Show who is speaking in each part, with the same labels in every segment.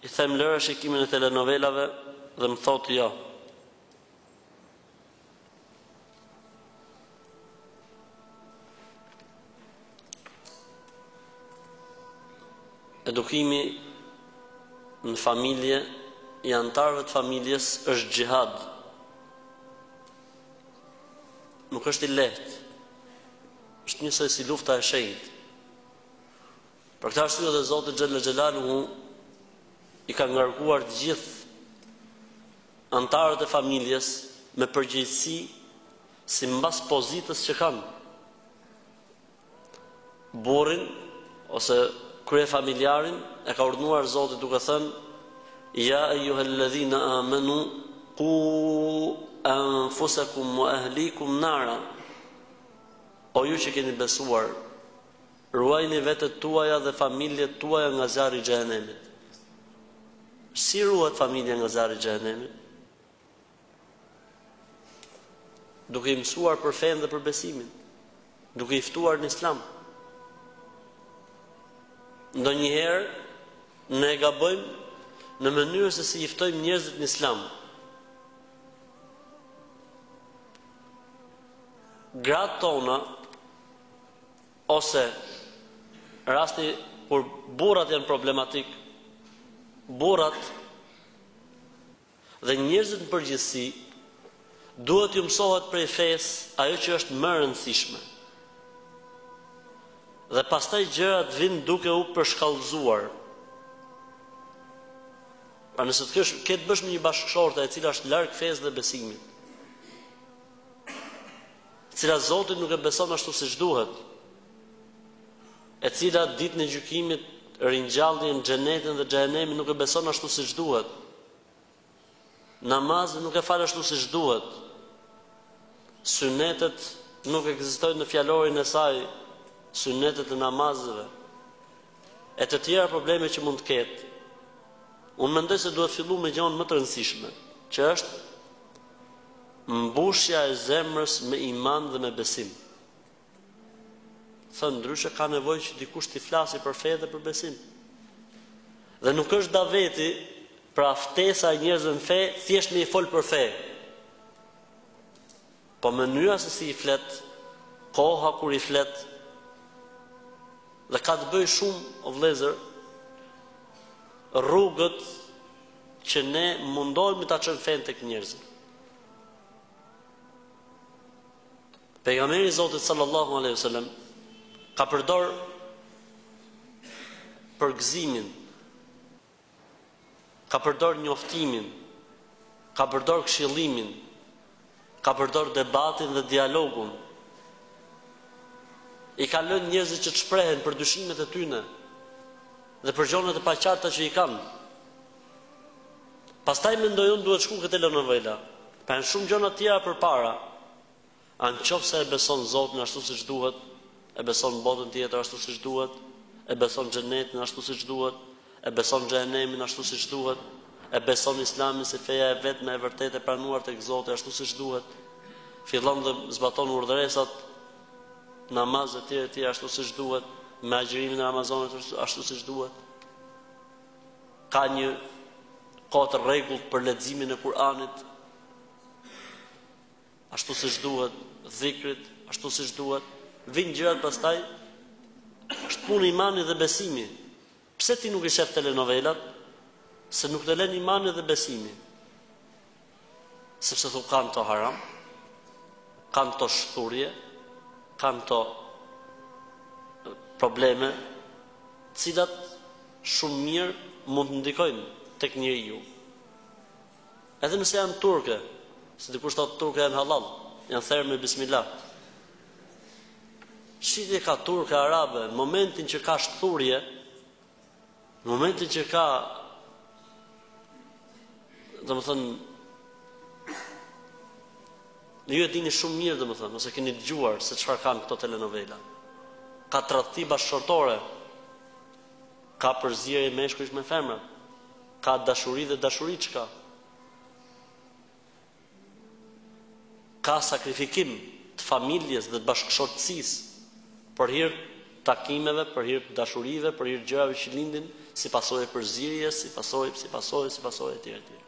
Speaker 1: I them lëre shikimin e telenovelave dhe më thotë jo. Edukimi në familje i anëtarëve të familjes është xhihad. Nuk është i lehtë. Është njësoj si lufta e shenjtë. Për këtë arsye dhe Zoti xhel-le xhelaluhu i ka ngarkuar të gjithë anëtarët e familjes me përgjegjësi simbas pozitës që kanë burrin ose kryefamiljarin e ka urdhëruar Zoti duke thënë ja ayyuhalladhina amanu qu anfusakum wa ahlikum nara o ju që keni besuar Ruajni vetet tuaja dhe familjet tuaja nga zjarri i xhehenemit. Si ruhet familja nga zjarri i xhehenemit? Duke i mësuar për fenë dhe për besimin, duke i ftuar në Islam. Ndonjëherë ne gabojmë në mënyrë se si i ftojmë njerëzit në Islam. Gratë tona Ose rasti kur burrat janë problematik, burrat dhe njerëzit në përgjithësi duhet t'ju mësohet prej fesë ajo që është më e rëndësishme. Dhe pastaj gjërat vijnë duke u përshkallëzuar. Pra nëse të kesh ke të bësh me një bashkëshorte e cila është larg fesë dhe besimit. E cila Zotin nuk e beson ashtu siç duhet, e cila Ditën e Gjykimit, ringjalljen, xhenetin dhe xhehenemin nuk e beson ashtu siç duhet, namazin nuk e fal ashtu siç duhet, synetet nuk ekzistojnë në fjalorin e saj, synetet e namazeve, e të tjera probleme që mund të ketë. Unë mendoj se duhet fillu me gjonë më të rëndësishme, që është Mbushja e zemrës me iman dhe me besim. Thënë ndryshe ka nevojë që dikush t'i flasë për fe dhe për besim. Dhe nuk është daveti pra ftesa e njerëzve në fe, thjesht me i fol për fe. Po mënyra se si i flet, koha kur i flet, dhe ka të bëjë shumë o vëllezër rrugët që ne mundohemi ta çojmë fenë tek njerëzit. Pejgamberi i Zotit sallallahu alaihi wasallam ka përdor përgëzimin, ka përdor njoftimin, ka përdor këshillimin, ka përdor debatin dhe dialogun, i ka lënë njerëzit që të shprehen për dyshimet e tyne dhe për gjonat e paqarta që i kanë. Pastaj mendoj unë duhet shku ke telenovela, po janë shumë gjona të tjera përpara, a në qoftë se e beson Zotin ashtu siç duhet, e beson botën tjetër ashtu siç duhet, e beson xhenetin ashtu siç duhet, E beson xhehenemin ashtu siç duhet? E beson Islamin si feja e vetme e vërtetë e pranuar tek Zoti ashtu siç duhet? Fillon dhe zbaton urdhëresat namaz e tjere tjere ashtu siç duhet, me agjërimin e Ramazanit ashtu siç duhet? Ka një kohë të rregullt për leximin e Kur'anit ashtu siç duhet, dhikrit ashtu siç duhet? Vijnë gjërat pastaj është punë imani dhe besimi. Pse ti nuk i shef telenovelat se nuk të len imani dhe besimi sepse thu kanë to haram kanë to shthurje kanë to probleme të cilat shumë mirë mund të ndikojnë tek njeriu Edhe nëse janë turke, se dikush thotë turke janë hallall, janë therë me bismillah. S'të ka turke arabe, në momentin që ka shthurje, në momentin që ka domethënë ju e dini shumë mirë domethënë nëse keni dëgjuar se çfarë kanë këto telenovela ka tradhti bashkëshortore ka përzierje meshkujsh me femra Ka dashuri dhe dashuriçka. Ka sakrifikim të familjes dhe të bashkëshortësisë për hir takimeve, për hir dashurive, për hir gjërave që lindin si pasojë e përzierjes, si pasojë, si pasojë, si pasojë etj etj.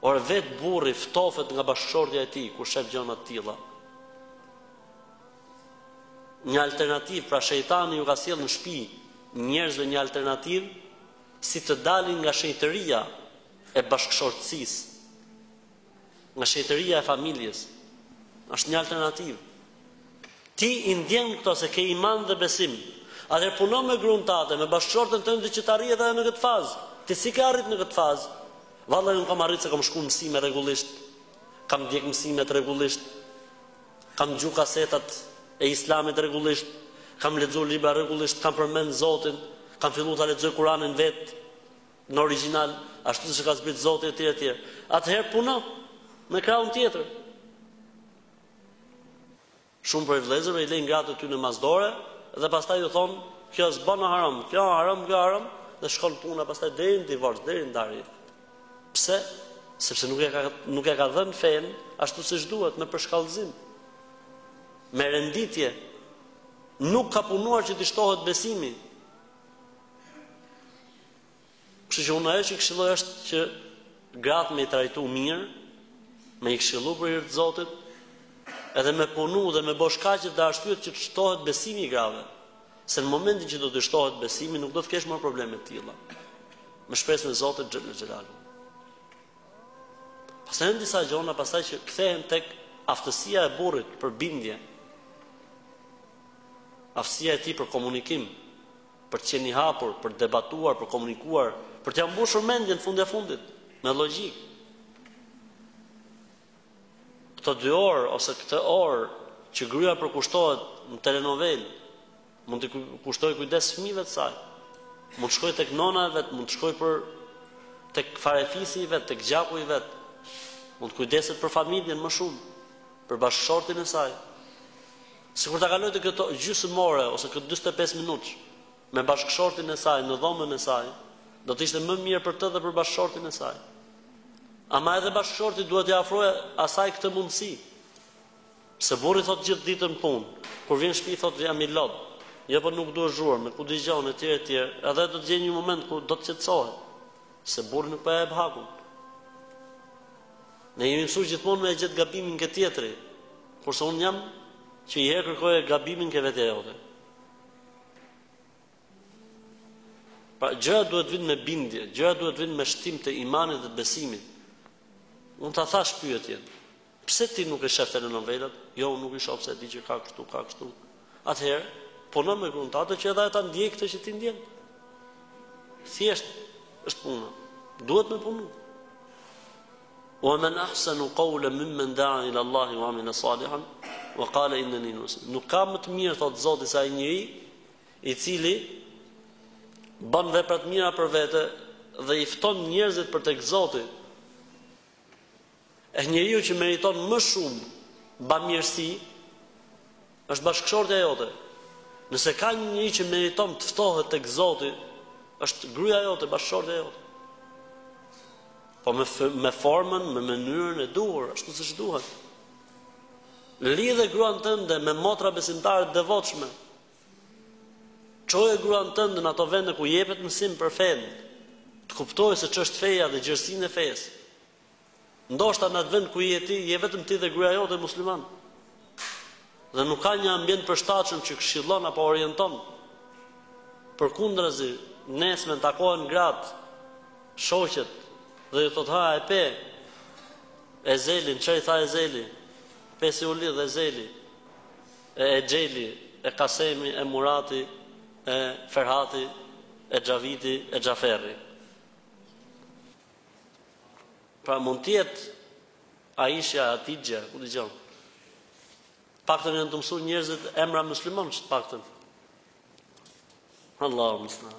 Speaker 1: Po vetë burri ftofet nga bashkëshortja e tij kur shef gjëra të tilla. një alternativë, pra shejtani iu ka sjellë në shpi njerëzve një alternativë, si të dalin nga shenjtëria e bashkëshortësisë, nga shenjtëria e familjes, është një alternativë. Ti i ndjen këto se ke iman dhe besim, atëherë puno me grun tate, me bashkëshorten tënde që të arrijë edhe në këtë fazë, ti si ke arrit në këtë fazë, vallaj unë kam arrit se kam shku mësime rregullisht, kam ndjekë mësimet rregullisht, Kam dgju kasetat e Islamit rregullisht, kam lexu libra rregullisht, kam përmend Zotin, kam fillu ta lexoj Kuranin vet në origjinal, ashtu siç e ka zbrit Zoti etj etj. Atëherë puno me krahun tjetër. Shumë prej vëllezërve i lejnë gratë e tyre mas dore dhe pastaj ju thonë, kjo s'bën haram, kjo haram, kjo haram dhe shkon puna pastaj deri në divorc, deri në ndarje. Pse? Sepse nuk e ka nuk e ka dhënë fenë ashtu siç duhet me përshkallëzim. Me renditje nuk ka punuar që t'i shtohet besimi. Kështu që unë ajo që këshilloj është që gratë me i trajtu mirë, me i këshillu për hir të Zotit, edhe me punu dhe me bo shkaqet dhe arsyet që t'i shtohet besimi i grave. Se në momentin që do t'i shtohet besimi, nuk do të kesh më probleme të tilla. Me shpresën e Zotit xhel xhelal. Pastaj janë disa gjona pastaj që kthehen tek aftësia e burrit për bindje. Aftësia e tij për komunikim, për të qenë i hapur, për të debatuar, për komunikuar, për t'ia mbushur mendjen fund e fundit me logjikë. Këto dy orë ose këtë orë që gruaja përkushtohet në telenovelë, mund t'i kushtojë kujdes fëmijëve të saj. Mund të shkojë tek nëna e vet, mund të shkojë për tek farefisi i vet, tek gjaku i vet. Mund të kujdeset për familjen më shumë, për bashkëshortin e saj. Sikur ta kalojë te këto gjysmë ore ose këto 45 minutë me bashkëshortin e saj në dhomën e saj, do të ishte më mirë për të dhe për bashkëshortin e saj. Ama edhe bashkëshorti duhet t'ia ofrojë asaj këtë mundësi. Se burri thot gjithë ditën punë, kur vjen n'shpi thot jam i lodh. Jo po nuk duhet zhurmë, me ku dëgjon etj etj, edhe do të gjejë një moment ku do të qetësohet. Se burri nuk po e jep hakun. Ne jemi mësuar gjithmonë me gjet gabimin ke tjetri. Kurse un jam që ni herë kërkoje gabimin ke vetja jote. Pra gjërat duhet të vinë me bindje, gjërat duhet të vinë me shtim të imanit dhe besimit. Unë ta thash pyetjen, pse ti nuk e shef telenovelat? Jo, unë nuk i shoh se e di që ka kështu, ka kështu. Atëherë, puno me gruan tate që edhe ajo ta ndjej këtë që ti ndjen. Thjesht është puna. Duhet me punu. Wa men ahsanu qawlan mimmen da'a ila Allahi wa amila salihan wa qala innani muslim. Nuk ka më të mirë thot Zoti se ai njeri i cili bën vepra të mira për vete dhe i fton njerëzit për tek Zoti. E njeriu që meriton më shumë bamirësi Është bashkëshortja jote. Nëse ka një njeri që meriton të ftohet tek Zoti, është gruaja jote, bashkëshortja jote. Po me me formën, me mënyrën e duhur, ashtu siç duhet. Lidhe gruan tënde me motra besimtare të devotshme. Çoje gruan tënde në ato vende ku jepet mësim për fenë, të kuptojë se ç'është feja dhe gjerësinë e fesë. Ndoshta në atë vend ku je ti, je vetëm ti dhe gruaja jote musliman. Dhe nuk ka një ambient të përshtatshëm që këshillon apo orienton. Përkundrazi, nesër takohen gratë, shoqet dhe i thotë a e pe Ezelin, ça i tha Ezeli, pe si u lidh Ezeli. E Ezeli, e Kasemi, e Murati, e Ferhati, e Xhaviti, e Xhaferri. Pra mund të jetë Aisha, Hatixhe, ku di gjë. Të paktën janë duke mësu njerëzit emra muslimanë, që të paktën. Allahu musteanë.